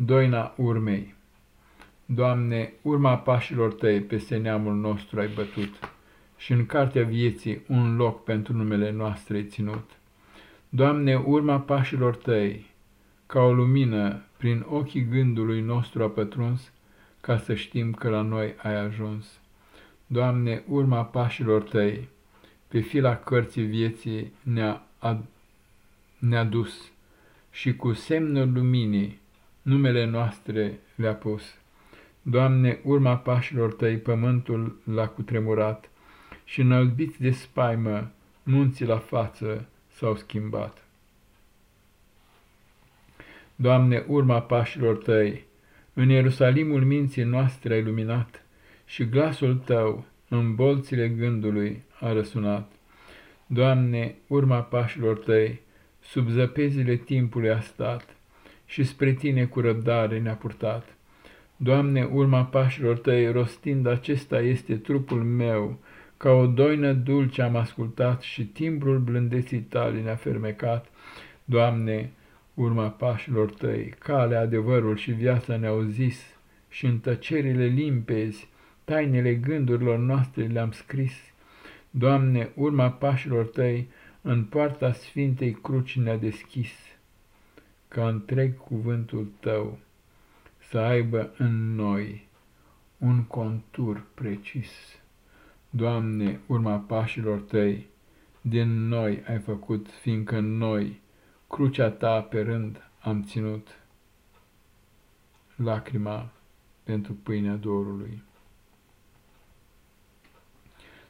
Doina urmei Doamne, urma pașilor Tăi peste neamul nostru ai bătut și în cartea vieții un loc pentru numele noastre ai ținut. Doamne, urma pașilor Tăi, ca o lumină prin ochii gândului nostru a pătruns, ca să știm că la noi ai ajuns. Doamne, urma pașilor Tăi, pe fila cărții vieții ne-a ne dus și cu semnul luminii numele noastre le-a pus. Doamne, urma pașilor Tăi pământul l-a cutremurat și înălbiți de spaimă munții la față s-au schimbat. Doamne, urma pașilor Tăi, în Ierusalimul minții noastre ai luminat și glasul Tău în bolțile gândului a răsunat. Doamne, urma pașilor Tăi, sub zăpezile timpului a stat și spre tine cu răbdare ne-a purtat. Doamne, urma pașilor tăi, rostind acesta este trupul meu, ca o doină dulce am ascultat și timbrul blândeții tale ne-a fermecat. Doamne, urma pașilor tăi, calea, adevărul și viața ne-au zis și în tăcerile limpezi, tainele gândurilor noastre le-am scris. Doamne, urma pașilor tăi, în poarta Sfintei Cruci ne-a deschis, ca întreg cuvântul Tău să aibă în noi un contur precis. Doamne, urma pașilor Tăi, din noi ai făcut, fiindcă noi crucea Ta pe rând am ținut, lacrima pentru pâinea dorului.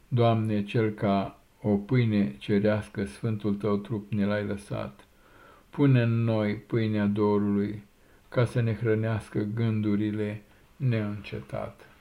Doamne, Cel ca o pâine cerească, Sfântul Tău trup ne l-ai lăsat. Pune în noi pâinea dorului, ca să ne hrănească gândurile neîncetat.